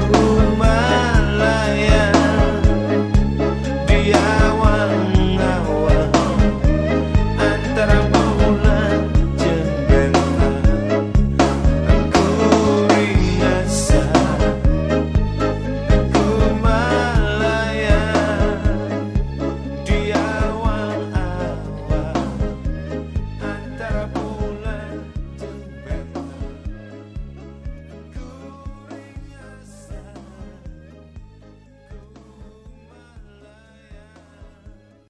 Oh.